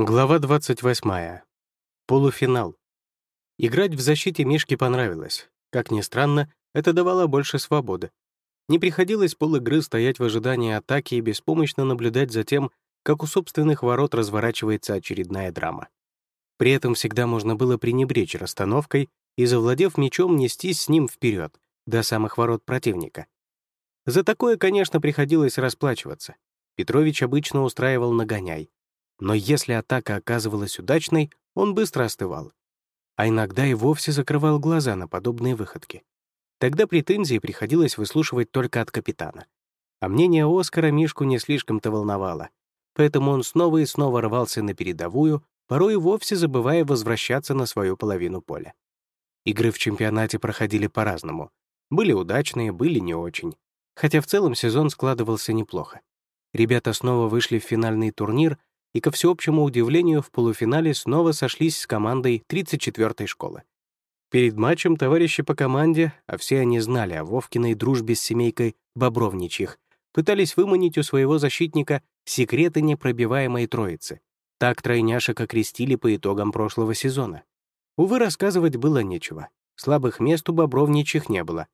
Глава 28. Полуфинал. Играть в защите Мишке понравилось. Как ни странно, это давало больше свободы. Не приходилось полигры стоять в ожидании атаки и беспомощно наблюдать за тем, как у собственных ворот разворачивается очередная драма. При этом всегда можно было пренебречь расстановкой и, завладев мячом, нестись с ним вперед до самых ворот противника. За такое, конечно, приходилось расплачиваться. Петрович обычно устраивал нагоняй, но если атака оказывалась удачной, он быстро остывал. А иногда и вовсе закрывал глаза на подобные выходки. Тогда претензии приходилось выслушивать только от капитана. А мнение Оскара Мишку не слишком-то волновало, поэтому он снова и снова рвался на передовую, порой и вовсе забывая возвращаться на свою половину поля. Игры в чемпионате проходили по-разному. Были удачные, были не очень. Хотя в целом сезон складывался неплохо. Ребята снова вышли в финальный турнир и, ко всеобщему удивлению, в полуфинале снова сошлись с командой 34-й школы. Перед матчем товарищи по команде, а все они знали о Вовкиной дружбе с семейкой Бобровничьих, пытались выманить у своего защитника секреты непробиваемой троицы. Так тройняшек окрестили по итогам прошлого сезона. Увы, рассказывать было нечего. Слабых мест у Бобровничьих не было.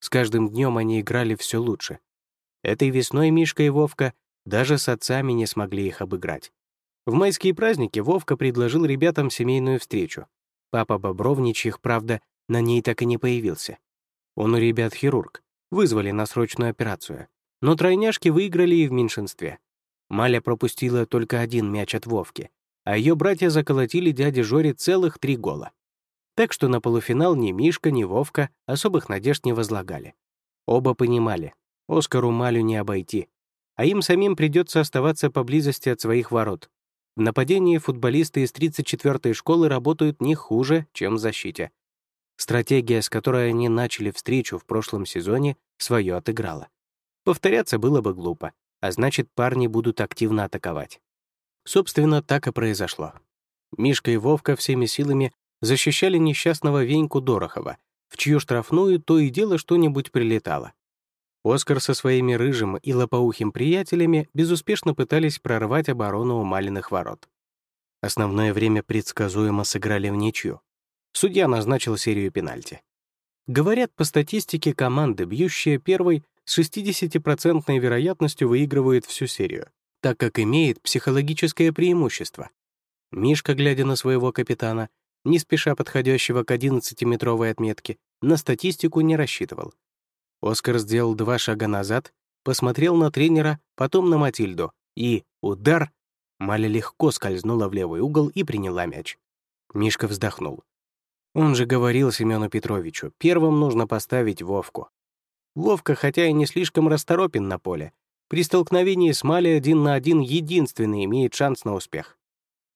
С каждым днем они играли все лучше. Этой весной Мишка и Вовка даже с отцами не смогли их обыграть. В майские праздники Вовка предложил ребятам семейную встречу. Папа Бобровничьих, правда, на ней так и не появился. Он у ребят хирург, вызвали на срочную операцию. Но тройняшки выиграли и в меньшинстве. Маля пропустила только один мяч от Вовки, а ее братья заколотили дяде Жоре целых три гола. Так что на полуфинал ни Мишка, ни Вовка особых надежд не возлагали. Оба понимали, Оскару Малю не обойти, а им самим придется оставаться поблизости от своих ворот, в нападении футболисты из 34-й школы работают не хуже, чем в защите. Стратегия, с которой они начали встречу в прошлом сезоне, свое отыграла. Повторяться было бы глупо, а значит, парни будут активно атаковать. Собственно, так и произошло. Мишка и Вовка всеми силами защищали несчастного Веньку Дорохова, в чью штрафную то и дело что-нибудь прилетало. Оскар со своими рыжим и лопоухим приятелями безуспешно пытались прорвать оборону у Малиных ворот. Основное время предсказуемо сыграли в ничью. Судья назначил серию пенальти. Говорят, по статистике команды, бьющая первой, с 60% вероятностью выигрывает всю серию, так как имеет психологическое преимущество. Мишка, глядя на своего капитана, не спеша подходящего к 11-метровой отметке, на статистику не рассчитывал. Оскар сделал два шага назад, посмотрел на тренера, потом на Матильду, и удар. Маля легко скользнула в левый угол и приняла мяч. Мишка вздохнул. Он же говорил Семену Петровичу, первым нужно поставить Вовку. Вовка, хотя и не слишком расторопен на поле, при столкновении с Мали один на один единственный имеет шанс на успех.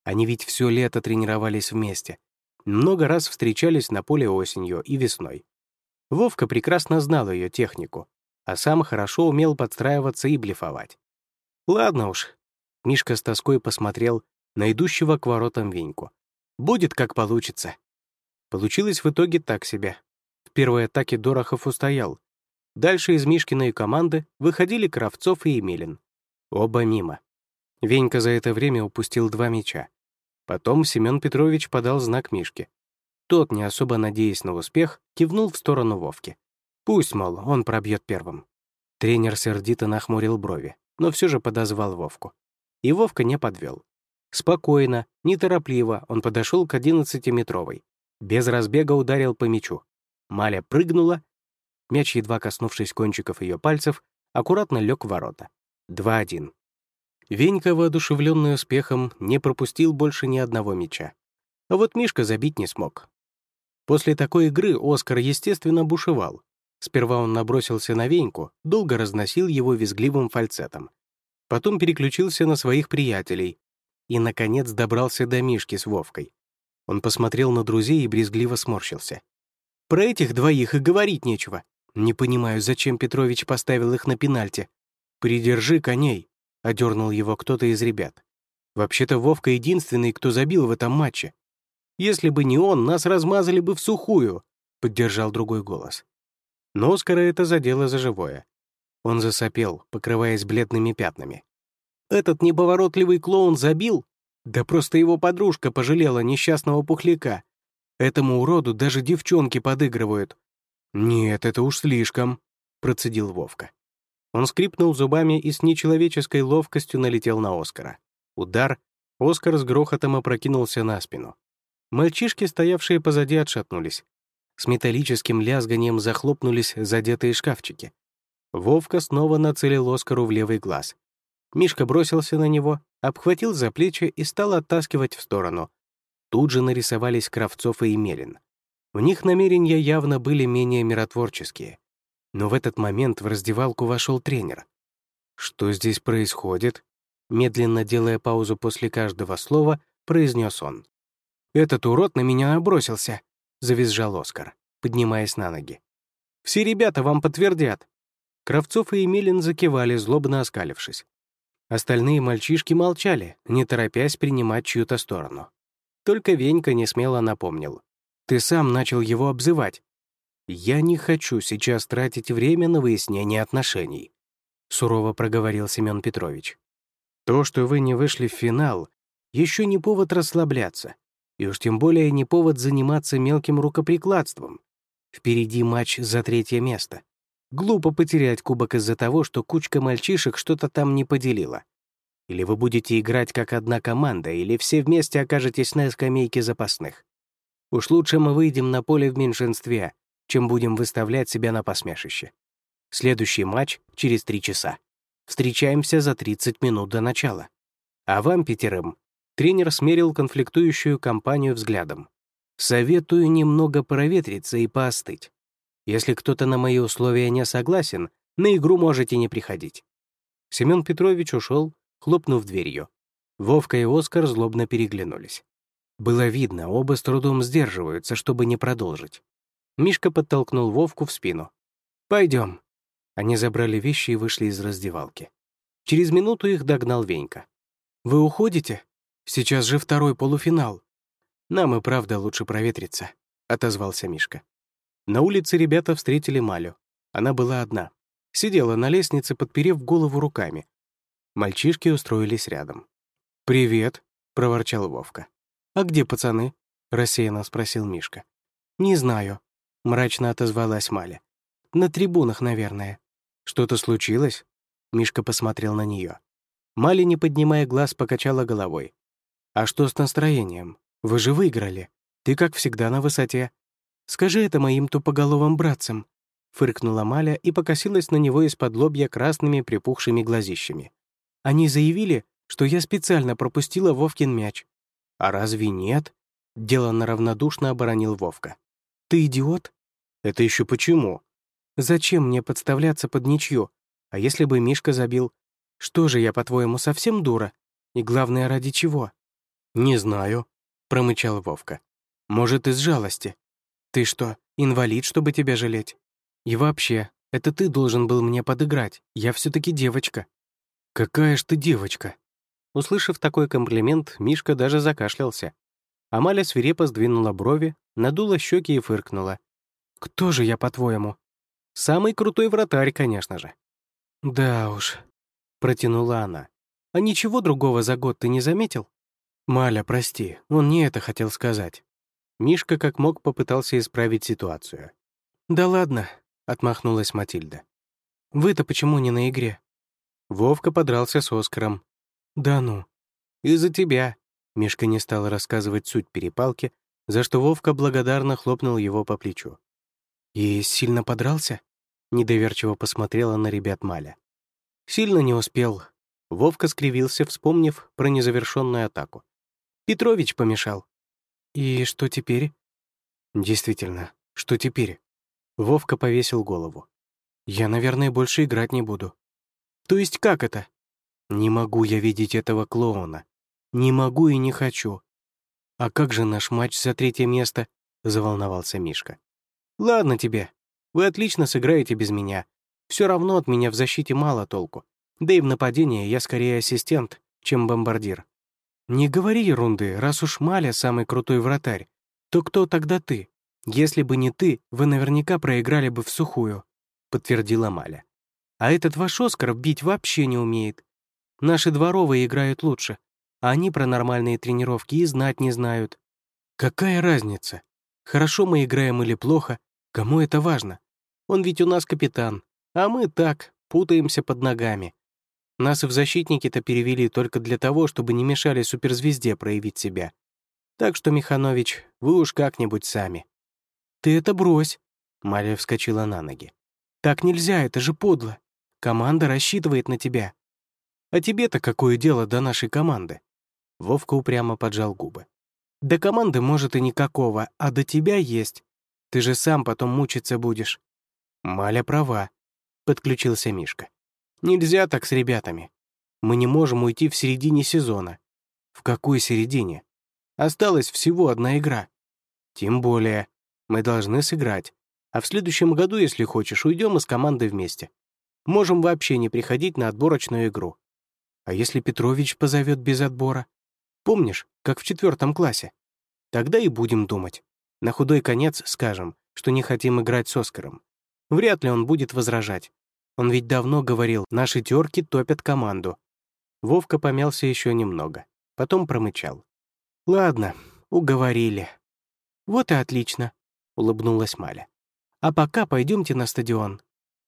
Они ведь все лето тренировались вместе. Много раз встречались на поле осенью и весной. Вовка прекрасно знал ее технику, а сам хорошо умел подстраиваться и блефовать. Ладно уж. Мишка с тоской посмотрел на идущего к воротам Веньку. Будет как получится. Получилось в итоге так себе. В первой атаке Дорохов устоял. Дальше из Мишкиной команды выходили Кравцов и Емелин. Оба мимо. Венька за это время упустил два мяча. Потом Семен Петрович подал знак Мишке. Тот, не особо надеясь на успех, кивнул в сторону Вовки. Пусть, мол, он пробьет первым. Тренер сердито нахмурил брови, но все же подозвал Вовку. И Вовка не подвел. Спокойно, неторопливо он подошел к одиннадцатиметровой. Без разбега ударил по мячу. Маля прыгнула. Мяч, едва коснувшись кончиков ее пальцев, аккуратно лег в ворота. 2-1. Венька, воодушевленный успехом, не пропустил больше ни одного мяча. А вот Мишка забить не смог. После такой игры Оскар, естественно, бушевал. Сперва он набросился на Веньку, долго разносил его визгливым фальцетом. Потом переключился на своих приятелей и, наконец, добрался до Мишки с Вовкой. Он посмотрел на друзей и брезгливо сморщился. «Про этих двоих и говорить нечего. Не понимаю, зачем Петрович поставил их на пенальти. Придержи коней», — одернул его кто-то из ребят. «Вообще-то Вовка единственный, кто забил в этом матче. Если бы не он, нас размазали бы в сухую», — поддержал другой голос. Но Оскара это задело за живое. Он засопел, покрываясь бледными пятнами. «Этот неповоротливый клоун забил? Да просто его подружка пожалела несчастного пухляка. Этому уроду даже девчонки подыгрывают. «Нет, это уж слишком», — процедил Вовка. Он скрипнул зубами и с нечеловеческой ловкостью налетел на Оскара. Удар. Оскар с грохотом опрокинулся на спину. Мальчишки, стоявшие позади, отшатнулись. С металлическим лязганием захлопнулись задетые шкафчики. Вовка снова нацелил Оскару в левый глаз. Мишка бросился на него, обхватил за плечи и стал оттаскивать в сторону. Тут же нарисовались Кравцов и Емелин. У них намерения явно были менее миротворческие. Но в этот момент в раздевалку вошел тренер. «Что здесь происходит?» Медленно делая паузу после каждого слова, произнес он. «Этот урод на меня набросился», — завизжал Оскар, поднимаясь на ноги. «Все ребята вам подтвердят». Кравцов и Емелин закивали, злобно оскалившись. Остальные мальчишки молчали, не торопясь принимать чью-то сторону. Только Венька не смело напомнил. «Ты сам начал его обзывать». «Я не хочу сейчас тратить время на выяснение отношений», — сурово проговорил Семен Петрович. «То, что вы не вышли в финал, еще не повод расслабляться, и уж тем более не повод заниматься мелким рукоприкладством. Впереди матч за третье место. Глупо потерять кубок из-за того, что кучка мальчишек что-то там не поделила. Или вы будете играть как одна команда, или все вместе окажетесь на скамейке запасных. Уж лучше мы выйдем на поле в меньшинстве, чем будем выставлять себя на посмешище. Следующий матч через три часа. Встречаемся за 30 минут до начала. А вам, пятерым, тренер смерил конфликтующую компанию взглядом. Советую немного проветриться и поостыть. Если кто-то на мои условия не согласен, на игру можете не приходить». Семен Петрович ушел, хлопнув дверью. Вовка и Оскар злобно переглянулись. Было видно, оба с трудом сдерживаются, чтобы не продолжить. Мишка подтолкнул Вовку в спину. «Пойдем». Они забрали вещи и вышли из раздевалки. Через минуту их догнал Венька. «Вы уходите? Сейчас же второй полуфинал». «Нам и правда лучше проветриться», — отозвался Мишка. На улице ребята встретили Малю. Она была одна. Сидела на лестнице, подперев голову руками. Мальчишки устроились рядом. «Привет», — проворчал Вовка. «А где пацаны?» — рассеянно спросил Мишка. «Не знаю», — мрачно отозвалась Маля. «На трибунах, наверное». «Что-то случилось?» Мишка посмотрел на нее. Маля, не поднимая глаз, покачала головой. «А что с настроением? Вы же выиграли. Ты, как всегда, на высоте. Скажи это моим тупоголовым братцам», — фыркнула Маля и покосилась на него из-под лобья красными припухшими глазищами. «Они заявили, что я специально пропустила Вовкин мяч». «А разве нет?» — деланно равнодушно оборонил Вовка. «Ты идиот?» «Это еще почему?» «Зачем мне подставляться под ничью? А если бы Мишка забил? Что же я, по-твоему, совсем дура? И главное, ради чего?» «Не знаю», — промычал Вовка. «Может, из жалости. Ты что, инвалид, чтобы тебя жалеть? И вообще, это ты должен был мне подыграть. Я все таки девочка». «Какая ж ты девочка?» Услышав такой комплимент, Мишка даже закашлялся. Амаля свирепо сдвинула брови, надула щеки и фыркнула. «Кто же я, по-твоему?» «Самый крутой вратарь, конечно же». «Да уж», — протянула она. «А ничего другого за год ты не заметил?» «Маля, прости, он не это хотел сказать. Мишка как мог попытался исправить ситуацию. «Да ладно», — отмахнулась Матильда. «Вы-то почему не на игре?» Вовка подрался с Оскаром. «Да ну». «Из-за тебя», — Мишка не стал рассказывать суть перепалки, за что Вовка благодарно хлопнул его по плечу. «И сильно подрался?» — недоверчиво посмотрела на ребят Маля. «Сильно не успел». Вовка скривился, вспомнив про незавершенную атаку. «Петрович помешал». «И что теперь?» «Действительно, что теперь?» Вовка повесил голову. «Я, наверное, больше играть не буду». «То есть как это?» «Не могу я видеть этого клоуна. Не могу и не хочу». «А как же наш матч за третье место?» — заволновался Мишка. «Ладно тебе. Вы отлично сыграете без меня. Все равно от меня в защите мало толку. Да и в нападении я скорее ассистент, чем бомбардир. «Не говори ерунды, раз уж Маля самый крутой вратарь, то кто тогда ты? Если бы не ты, вы наверняка проиграли бы в сухую», — подтвердила Маля. «А этот ваш Оскар бить вообще не умеет. Наши дворовые играют лучше. а они про нормальные тренировки и знать не знают. Какая разница? Хорошо мы играем или плохо, кому это важно? Он ведь у нас капитан, а мы так, путаемся под ногами. Нас и в защитники-то перевели только для того, чтобы не мешали суперзвезде проявить себя. Так что, Миханович, вы уж как-нибудь сами. «Ты это брось!» — Мария вскочила на ноги. «Так нельзя, это же подло. Команда рассчитывает на тебя. А тебе-то какое дело до нашей команды?» Вовка упрямо поджал губы. «До команды, может, и никакого, а до тебя есть. Ты же сам потом мучиться будешь». «Маля права», — подключился Мишка. «Нельзя так с ребятами. Мы не можем уйти в середине сезона». «В какой середине?» «Осталась всего одна игра». «Тем более. Мы должны сыграть. А в следующем году, если хочешь, уйдем из команды вместе. Можем вообще не приходить на отборочную игру. А если Петрович позовет без отбора? Помнишь, как в четвертом классе? Тогда и будем думать. На худой конец скажем, что не хотим играть с Оскаром. Вряд ли он будет возражать. Он ведь давно говорил, наши терки топят команду. Вовка помялся еще немного, потом промычал. «Ладно, уговорили». «Вот и отлично», — улыбнулась Маля. «А пока пойдемте на стадион.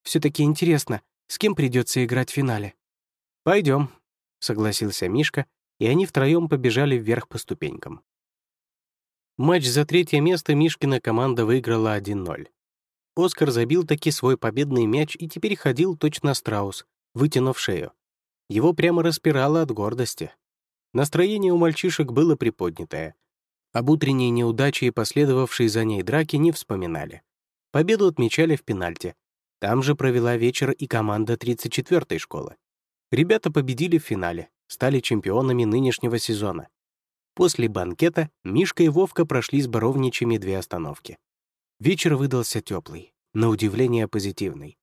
все таки интересно, с кем придется играть в финале». Пойдем, согласился Мишка, и они втроем побежали вверх по ступенькам. Матч за третье место Мишкина команда выиграла 1-0. Оскар забил таки свой победный мяч и теперь ходил точно страус, вытянув шею. Его прямо распирало от гордости. Настроение у мальчишек было приподнятое. Об утренней неудаче и последовавшей за ней драке не вспоминали. Победу отмечали в пенальти. Там же провела вечер и команда 34-й школы. Ребята победили в финале, стали чемпионами нынешнего сезона. После банкета Мишка и Вовка прошли с Боровничами две остановки. Вечер выдался теплый, на удивление позитивный.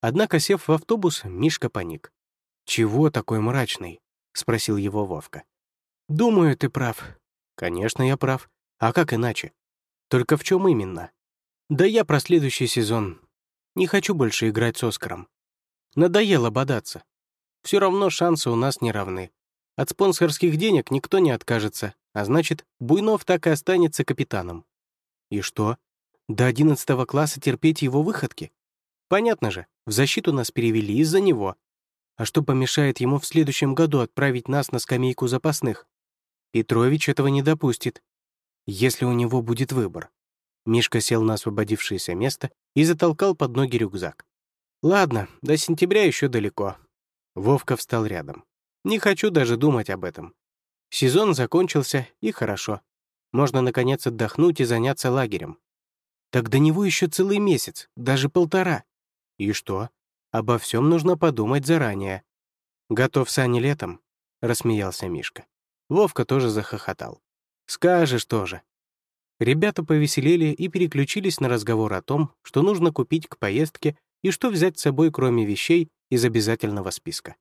Однако, сев в автобус, Мишка паник. «Чего такой мрачный?» — спросил его Вовка. «Думаю, ты прав». «Конечно, я прав. А как иначе? Только в чем именно?» «Да я про следующий сезон. Не хочу больше играть с Оскаром. Надоело бодаться. Все равно шансы у нас не равны. От спонсорских денег никто не откажется, а значит, Буйнов так и останется капитаном. И что? До 11 класса терпеть его выходки? Понятно же, в защиту нас перевели из-за него. А что помешает ему в следующем году отправить нас на скамейку запасных? Петрович этого не допустит. Если у него будет выбор. Мишка сел на освободившееся место и затолкал под ноги рюкзак. «Ладно, до сентября еще далеко. Вовка встал рядом. «Не хочу даже думать об этом. Сезон закончился, и хорошо. Можно, наконец, отдохнуть и заняться лагерем. Так до него еще целый месяц, даже полтора. И что? Обо всем нужно подумать заранее. Готов сани летом?» — рассмеялся Мишка. Вовка тоже захохотал. «Скажешь тоже». Ребята повеселели и переключились на разговор о том, что нужно купить к поездке и что взять с собой, кроме вещей, из обязательного списка.